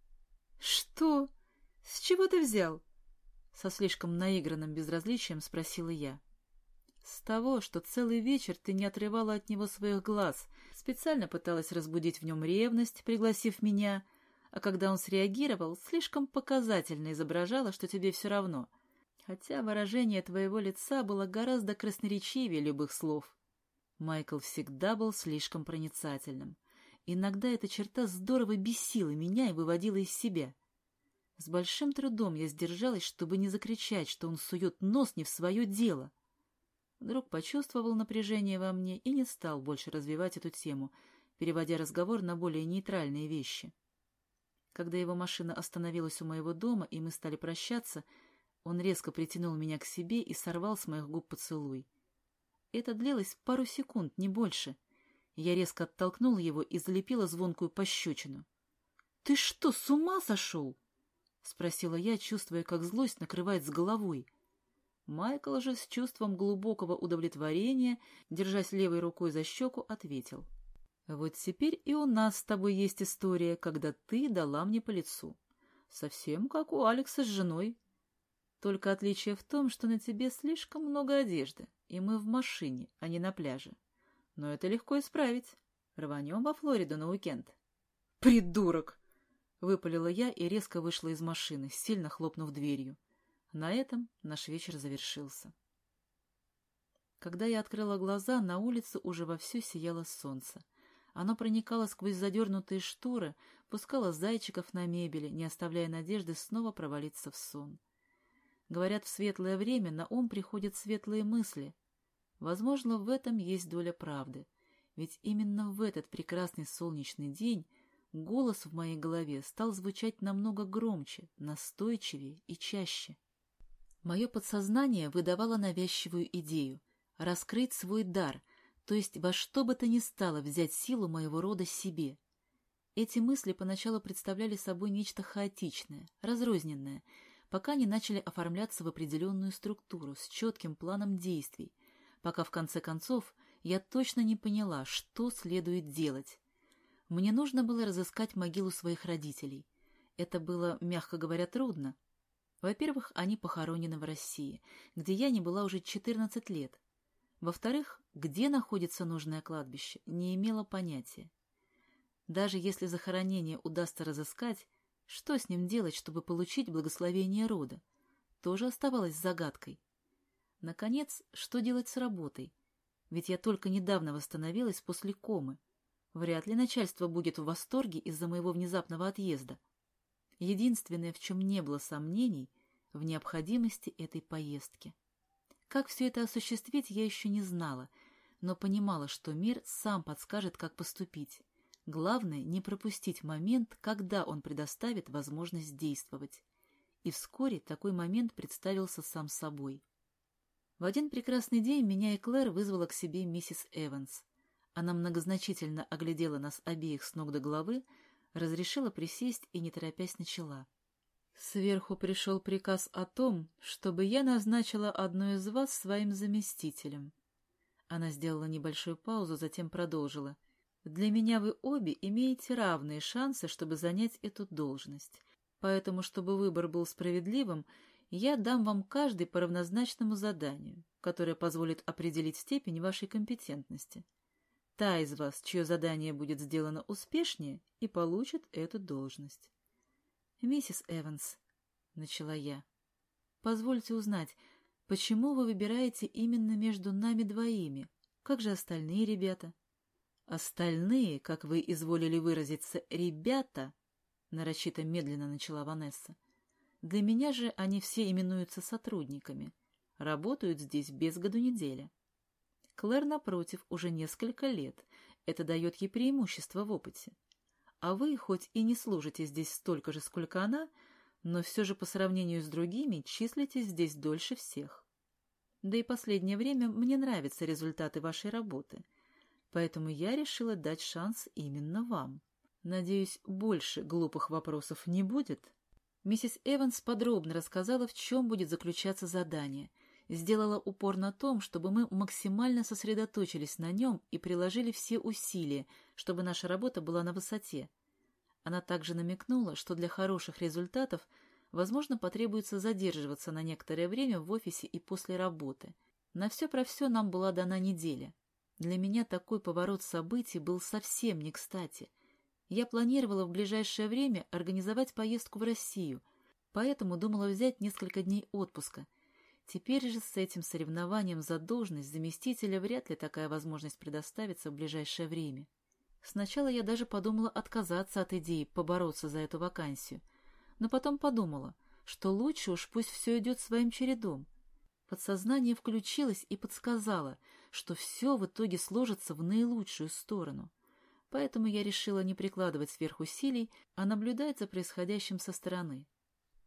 «Что? С чего ты взял?» Со слишком наигранным безразличием спросила я. С того, что целый вечер ты не отрывала от него своих глаз, специально пыталась разбудить в нем ревность, пригласив меня, а когда он среагировал, слишком показательно изображала, что тебе все равно. Хотя выражение твоего лица было гораздо красноречивее любых слов. Майкл всегда был слишком проницательным. Иногда эта черта здорово бесила меня и выводила из себя. С большим трудом я сдержалась, чтобы не закричать, что он сует нос не в свое дело — Друг почувствовал напряжение во мне и не стал больше развивать эту тему, переводя разговор на более нейтральные вещи. Когда его машина остановилась у моего дома, и мы стали прощаться, он резко притянул меня к себе и сорвал с моих губ поцелуй. Это длилось пару секунд, не больше. Я резко оттолкнула его и залепила звонкую пощечину. — Ты что, с ума сошел? — спросила я, чувствуя, как злость накрывает с головой. Майкл же с чувством глубокого удовлетворения, держась левой рукой за щеку, ответил. — Вот теперь и у нас с тобой есть история, когда ты дала мне по лицу. Совсем как у Алекса с женой. Только отличие в том, что на тебе слишком много одежды, и мы в машине, а не на пляже. Но это легко исправить. Рванем во Флориду на уикенд. «Придурок!» — выпалила я и резко вышла из машины, сильно хлопнув дверью. На этом наш вечер завершился. Когда я открыла глаза, на улице уже вовсю сияло солнце. Оно проникало сквозь задернутые шторы, пускало зайчиков на мебели, не оставляя надежды снова провалиться в сон. Говорят, в светлое время на ум приходят светлые мысли. Возможно, в этом есть доля правды. Ведь именно в этот прекрасный солнечный день голос в моей голове стал звучать намного громче, настойчивее и чаще. Мое подсознание выдавало навязчивую идею — раскрыть свой дар, то есть во что бы то ни стало взять силу моего рода себе. Эти мысли поначалу представляли собой нечто хаотичное, разрозненное, пока не начали оформляться в определенную структуру с четким планом действий, пока в конце концов я точно не поняла, что следует делать. Мне нужно было разыскать могилу своих родителей. Это было, мягко говоря, трудно, во-первых, они похоронены в России, где я не была уже 14 лет. Во-вторых, где находится нужное кладбище, не имела понятия. Даже если захоронение удастся разыскать, что с ним делать, чтобы получить благословение рода, тоже оставалось загадкой. Наконец, что делать с работой? Ведь я только недавно восстановилась после комы. Вряд ли начальство будет в восторге из-за моего внезапного отъезда. Единственное, в чем не было сомнений, в необходимости этой поездки. Как все это осуществить, я еще не знала, но понимала, что мир сам подскажет, как поступить. Главное — не пропустить момент, когда он предоставит возможность действовать. И вскоре такой момент представился сам собой. В один прекрасный день меня и Клэр вызвала к себе миссис Эванс. Она многозначительно оглядела нас обеих с ног до головы, разрешила присесть и, не торопясь, начала. Сверху пришел приказ о том, чтобы я назначила одну из вас своим заместителем. Она сделала небольшую паузу, затем продолжила. Для меня вы обе имеете равные шансы, чтобы занять эту должность. Поэтому, чтобы выбор был справедливым, я дам вам каждый по равнозначному заданию, которое позволит определить степень вашей компетентности. Та из вас, чье задание будет сделано успешнее, и получит эту должность. «Миссис Эванс», — начала я, — «позвольте узнать, почему вы выбираете именно между нами двоими? Как же остальные ребята?» «Остальные, как вы изволили выразиться, ребята», — нарочито медленно начала Ванесса, — «для меня же они все именуются сотрудниками, работают здесь без году неделя. Клэр, напротив, уже несколько лет, это дает ей преимущество в опыте а вы хоть и не служите здесь столько же, сколько она, но все же по сравнению с другими числитесь здесь дольше всех. Да и последнее время мне нравятся результаты вашей работы, поэтому я решила дать шанс именно вам. Надеюсь, больше глупых вопросов не будет?» Миссис Эванс подробно рассказала, в чем будет заключаться задание, сделала упор на том, чтобы мы максимально сосредоточились на нем и приложили все усилия, чтобы наша работа была на высоте. Она также намекнула, что для хороших результатов, возможно, потребуется задерживаться на некоторое время в офисе и после работы. На все про все нам была дана неделя. Для меня такой поворот событий был совсем не кстати. Я планировала в ближайшее время организовать поездку в Россию, поэтому думала взять несколько дней отпуска. Теперь же с этим соревнованием за должность заместителя вряд ли такая возможность предоставится в ближайшее время. Сначала я даже подумала отказаться от идеи побороться за эту вакансию, но потом подумала, что лучше уж пусть все идет своим чередом. Подсознание включилось и подсказало, что все в итоге сложится в наилучшую сторону. Поэтому я решила не прикладывать сверхусилий, а наблюдать за происходящим со стороны.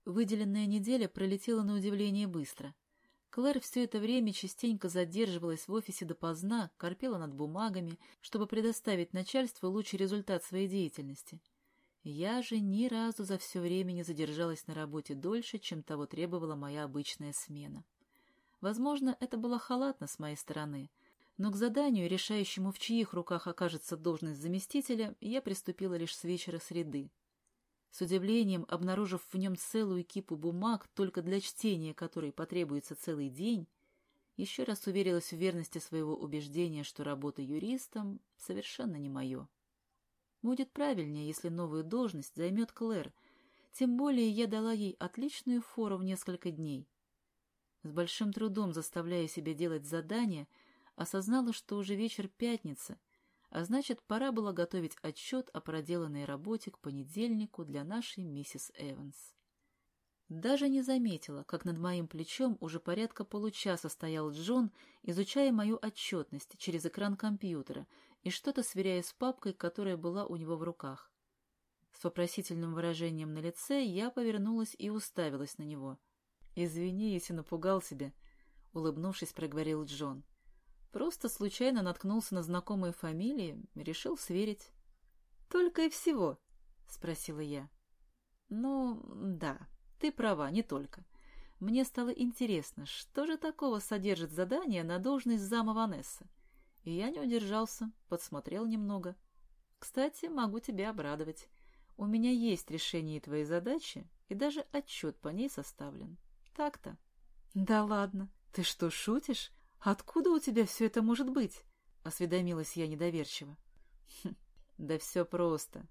Выделенная неделя пролетела на удивление быстро. Клэр все это время частенько задерживалась в офисе допоздна, корпела над бумагами, чтобы предоставить начальству лучший результат своей деятельности. Я же ни разу за все время не задержалась на работе дольше, чем того требовала моя обычная смена. Возможно, это было халатно с моей стороны, но к заданию, решающему, в чьих руках окажется должность заместителя, я приступила лишь с вечера среды. С удивлением, обнаружив в нем целую кипу бумаг, только для чтения которой потребуется целый день, еще раз уверилась в верности своего убеждения, что работа юристом совершенно не мое. Будет правильнее, если новую должность займет Клэр, тем более я дала ей отличную фору в несколько дней. С большим трудом заставляя себя делать задания, осознала, что уже вечер пятницы, а значит, пора было готовить отчет о проделанной работе к понедельнику для нашей миссис Эванс. Даже не заметила, как над моим плечом уже порядка получаса стоял Джон, изучая мою отчетность через экран компьютера и что-то сверяя с папкой, которая была у него в руках. С вопросительным выражением на лице я повернулась и уставилась на него. «Извини, если напугал себя», — улыбнувшись, проговорил Джон. Просто случайно наткнулся на знакомые фамилии, решил сверить. — Только и всего? — спросила я. — Ну, да, ты права, не только. Мне стало интересно, что же такого содержит задание на должность зама Ванессы. И я не удержался, подсмотрел немного. Кстати, могу тебя обрадовать. У меня есть решение твоей задачи, и даже отчет по ней составлен. Так-то. — Да ладно, ты что, шутишь? «Откуда у тебя все это может быть?» — осведомилась я недоверчиво. Хм, «Да все просто.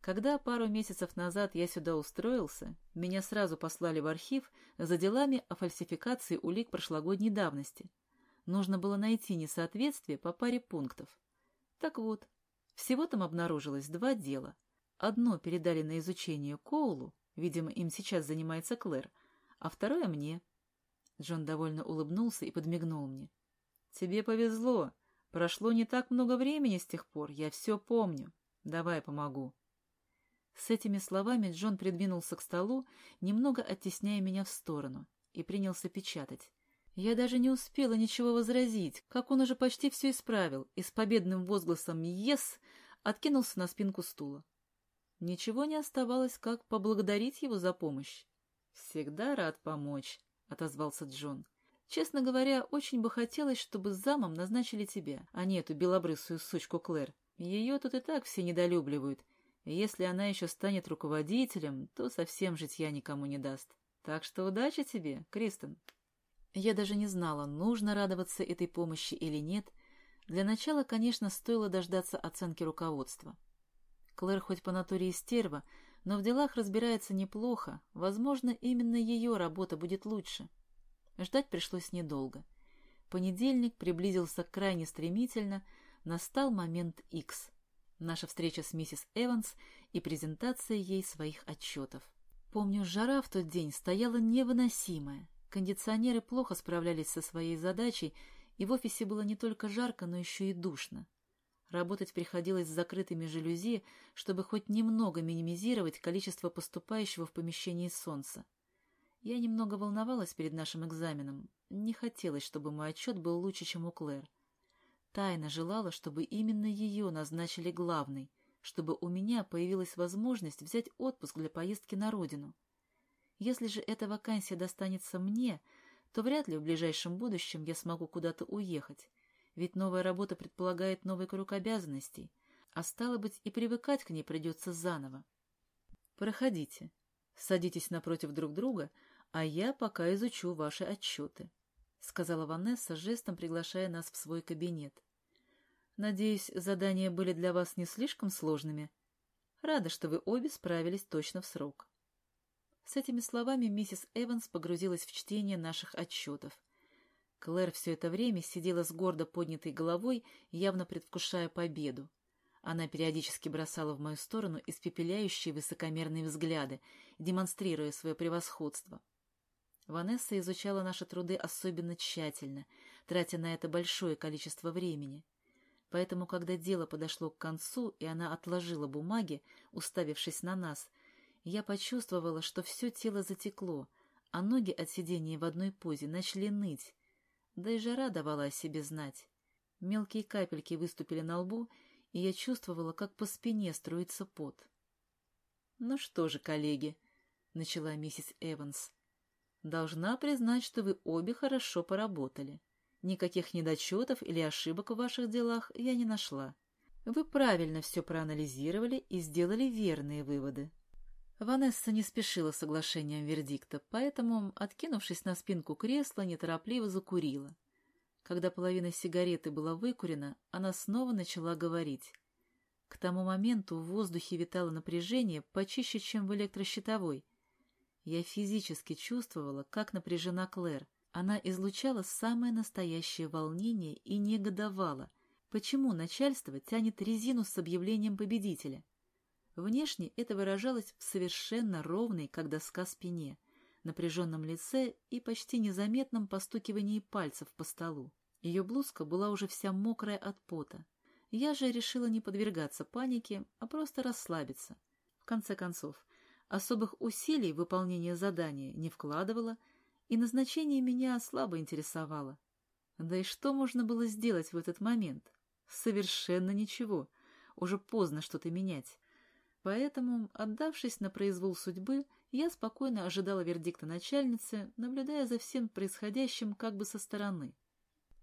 Когда пару месяцев назад я сюда устроился, меня сразу послали в архив за делами о фальсификации улик прошлогодней давности. Нужно было найти несоответствие по паре пунктов. Так вот, всего там обнаружилось два дела. Одно передали на изучение Коулу, видимо, им сейчас занимается Клэр, а второе мне — Джон довольно улыбнулся и подмигнул мне. «Тебе повезло. Прошло не так много времени с тех пор. Я все помню. Давай помогу». С этими словами Джон придвинулся к столу, немного оттесняя меня в сторону, и принялся печатать. Я даже не успела ничего возразить, как он уже почти все исправил, и с победным возгласом «Ес!» откинулся на спинку стула. Ничего не оставалось, как поблагодарить его за помощь. «Всегда рад помочь», — отозвался Джон. «Честно говоря, очень бы хотелось, чтобы замом назначили тебя, а не эту белобрысую сучку Клэр. Ее тут и так все недолюбливают. если она еще станет руководителем, то совсем житья никому не даст. Так что удачи тебе, Кристен». Я даже не знала, нужно радоваться этой помощи или нет. Для начала, конечно, стоило дождаться оценки руководства. Клэр хоть по натуре и стерва, но в делах разбирается неплохо, возможно, именно ее работа будет лучше. Ждать пришлось недолго. Понедельник приблизился крайне стремительно, настал момент X. Наша встреча с миссис Эванс и презентация ей своих отчетов. Помню, жара в тот день стояла невыносимая. Кондиционеры плохо справлялись со своей задачей, и в офисе было не только жарко, но еще и душно. Работать приходилось с закрытыми жалюзи, чтобы хоть немного минимизировать количество поступающего в помещении солнца. Я немного волновалась перед нашим экзаменом. Не хотелось, чтобы мой отчет был лучше, чем у Клэр. Тайно желала, чтобы именно ее назначили главной, чтобы у меня появилась возможность взять отпуск для поездки на родину. Если же эта вакансия достанется мне, то вряд ли в ближайшем будущем я смогу куда-то уехать ведь новая работа предполагает новый круг обязанностей, а стало быть, и привыкать к ней придется заново. Проходите, садитесь напротив друг друга, а я пока изучу ваши отчеты, — сказала Ванесса, жестом приглашая нас в свой кабинет. Надеюсь, задания были для вас не слишком сложными. Рада, что вы обе справились точно в срок. С этими словами миссис Эванс погрузилась в чтение наших отчетов. Клэр все это время сидела с гордо поднятой головой, явно предвкушая победу. Она периодически бросала в мою сторону испепеляющие высокомерные взгляды, демонстрируя свое превосходство. Ванесса изучала наши труды особенно тщательно, тратя на это большое количество времени. Поэтому, когда дело подошло к концу, и она отложила бумаги, уставившись на нас, я почувствовала, что все тело затекло, а ноги от сидения в одной позе начали ныть, да и жара давала о себе знать. Мелкие капельки выступили на лбу, и я чувствовала, как по спине струится пот. — Ну что же, коллеги, — начала миссис Эванс, — должна признать, что вы обе хорошо поработали. Никаких недочетов или ошибок в ваших делах я не нашла. Вы правильно все проанализировали и сделали верные выводы. Ванесса не спешила соглашением вердикта, поэтому, откинувшись на спинку кресла, неторопливо закурила. Когда половина сигареты была выкурена, она снова начала говорить. К тому моменту в воздухе витало напряжение почище, чем в электрощитовой. Я физически чувствовала, как напряжена Клэр. Она излучала самое настоящее волнение и негодовала, почему начальство тянет резину с объявлением победителя. Внешне это выражалось в совершенно ровной, как доска спине, напряженном лице и почти незаметном постукивании пальцев по столу. Ее блузка была уже вся мокрая от пота. Я же решила не подвергаться панике, а просто расслабиться. В конце концов, особых усилий в выполнение задания не вкладывала, и назначение меня слабо интересовало. Да и что можно было сделать в этот момент? Совершенно ничего. Уже поздно что-то менять. Поэтому, отдавшись на произвол судьбы, я спокойно ожидала вердикта начальницы, наблюдая за всем происходящим как бы со стороны.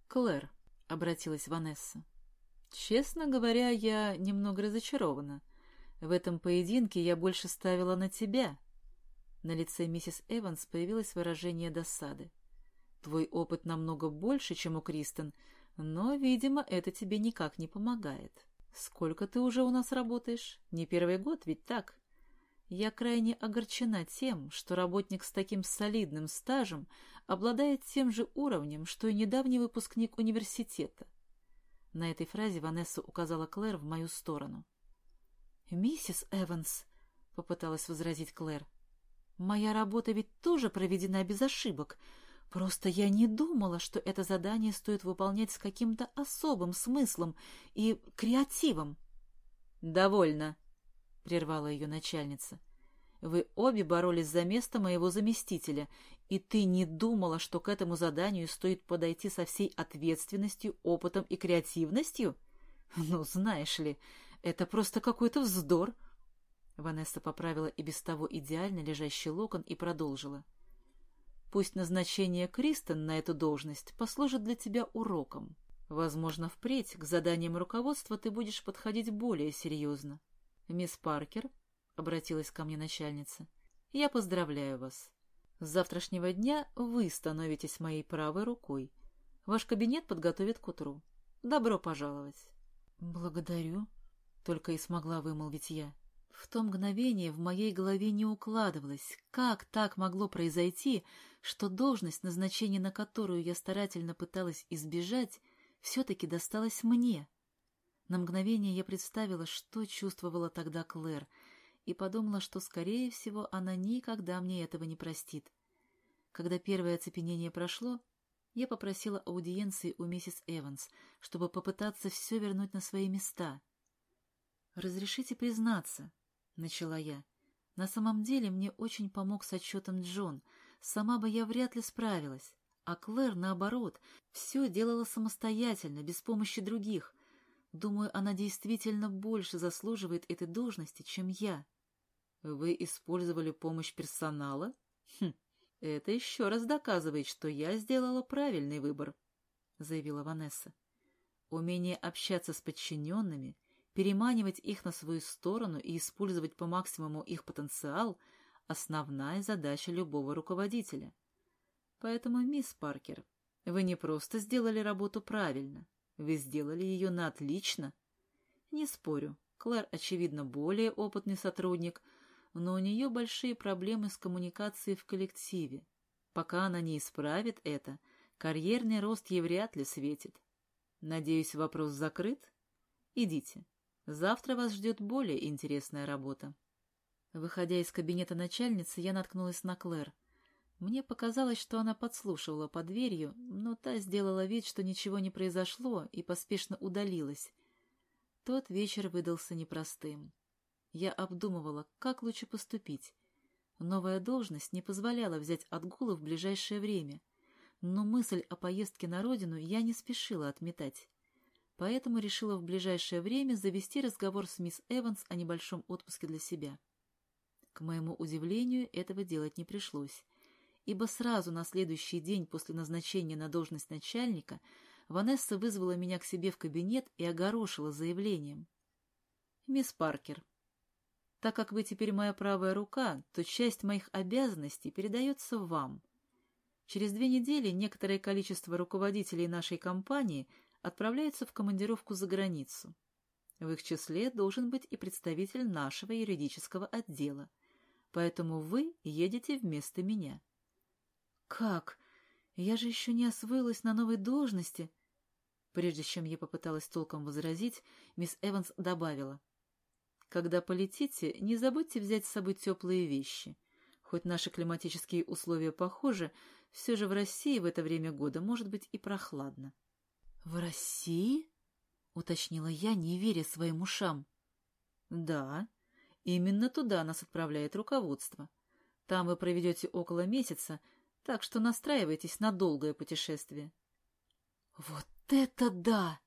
«Клэр», — обратилась Ванесса, — «честно говоря, я немного разочарована. В этом поединке я больше ставила на тебя». На лице миссис Эванс появилось выражение досады. «Твой опыт намного больше, чем у Кристен, но, видимо, это тебе никак не помогает». «Сколько ты уже у нас работаешь? Не первый год, ведь так?» Я крайне огорчена тем, что работник с таким солидным стажем обладает тем же уровнем, что и недавний выпускник университета. На этой фразе Ванесса указала Клэр в мою сторону. «Миссис Эванс», — попыталась возразить Клэр, — «моя работа ведь тоже проведена без ошибок, Просто я не думала, что это задание стоит выполнять с каким-то особым смыслом и креативом. «Довольно», — прервала ее начальница. «Вы обе боролись за место моего заместителя, и ты не думала, что к этому заданию стоит подойти со всей ответственностью, опытом и креативностью? Ну, знаешь ли, это просто какой-то вздор». Ванесса поправила и без того идеально лежащий локон и продолжила. — Пусть назначение Кристен на эту должность послужит для тебя уроком. Возможно, впредь к заданиям руководства ты будешь подходить более серьезно. Мисс Паркер, — обратилась ко мне начальница, — я поздравляю вас. С завтрашнего дня вы становитесь моей правой рукой. Ваш кабинет подготовит к утру. Добро пожаловать. — Благодарю, — только и смогла вымолвить я. В то мгновение в моей голове не укладывалось, как так могло произойти, что должность, назначение на которую я старательно пыталась избежать, все-таки досталась мне. На мгновение я представила, что чувствовала тогда Клэр, и подумала, что, скорее всего, она никогда мне этого не простит. Когда первое оцепенение прошло, я попросила аудиенции у миссис Эванс, чтобы попытаться все вернуть на свои места. «Разрешите признаться», — начала я. «На самом деле мне очень помог с отчетом Джон. Сама бы я вряд ли справилась. А Клэр, наоборот, все делала самостоятельно, без помощи других. Думаю, она действительно больше заслуживает этой должности, чем я». «Вы использовали помощь персонала?» «Хм, это еще раз доказывает, что я сделала правильный выбор», — заявила Ванесса. «Умение общаться с подчиненными — переманивать их на свою сторону и использовать по максимуму их потенциал – основная задача любого руководителя. Поэтому, мисс Паркер, вы не просто сделали работу правильно, вы сделали ее на отлично. Не спорю, Клэр, очевидно, более опытный сотрудник, но у нее большие проблемы с коммуникацией в коллективе. Пока она не исправит это, карьерный рост ей вряд ли светит. Надеюсь, вопрос закрыт? Идите. Завтра вас ждет более интересная работа. Выходя из кабинета начальницы, я наткнулась на Клэр. Мне показалось, что она подслушивала под дверью, но та сделала вид, что ничего не произошло, и поспешно удалилась. Тот вечер выдался непростым. Я обдумывала, как лучше поступить. Новая должность не позволяла взять отгулы в ближайшее время, но мысль о поездке на родину я не спешила отметать. Поэтому решила в ближайшее время завести разговор с мисс Эванс о небольшом отпуске для себя. К моему удивлению, этого делать не пришлось, ибо сразу на следующий день после назначения на должность начальника Ванесса вызвала меня к себе в кабинет и огорошила заявлением. «Мисс Паркер, так как вы теперь моя правая рука, то часть моих обязанностей передается вам. Через две недели некоторое количество руководителей нашей компании отправляются в командировку за границу. В их числе должен быть и представитель нашего юридического отдела. Поэтому вы едете вместо меня. Как? Я же еще не освоилась на новой должности. Прежде чем я попыталась толком возразить, мисс Эванс добавила — когда полетите, не забудьте взять с собой теплые вещи. Хоть наши климатические условия похожи, все же в России в это время года может быть и прохладно. — В России? — уточнила я, не веря своим ушам. — Да, именно туда нас отправляет руководство. Там вы проведете около месяца, так что настраивайтесь на долгое путешествие. — Вот это да!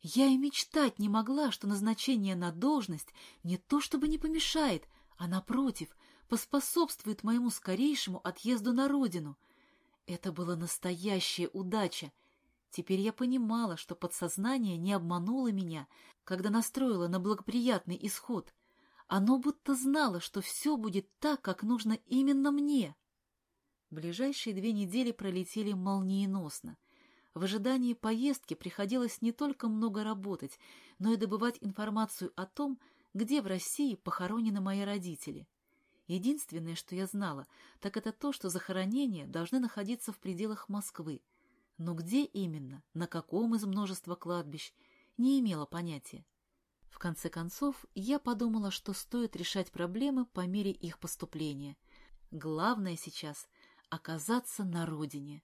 Я и мечтать не могла, что назначение на должность не то чтобы не помешает, а, напротив, поспособствует моему скорейшему отъезду на родину. Это была настоящая удача. Теперь я понимала, что подсознание не обмануло меня, когда настроило на благоприятный исход. Оно будто знало, что все будет так, как нужно именно мне. Ближайшие две недели пролетели молниеносно — в ожидании поездки приходилось не только много работать, но и добывать информацию о том, где в России похоронены мои родители. Единственное, что я знала, так это то, что захоронения должны находиться в пределах Москвы. Но где именно, на каком из множества кладбищ, не имела понятия. В конце концов, я подумала, что стоит решать проблемы по мере их поступления. Главное сейчас — оказаться на родине.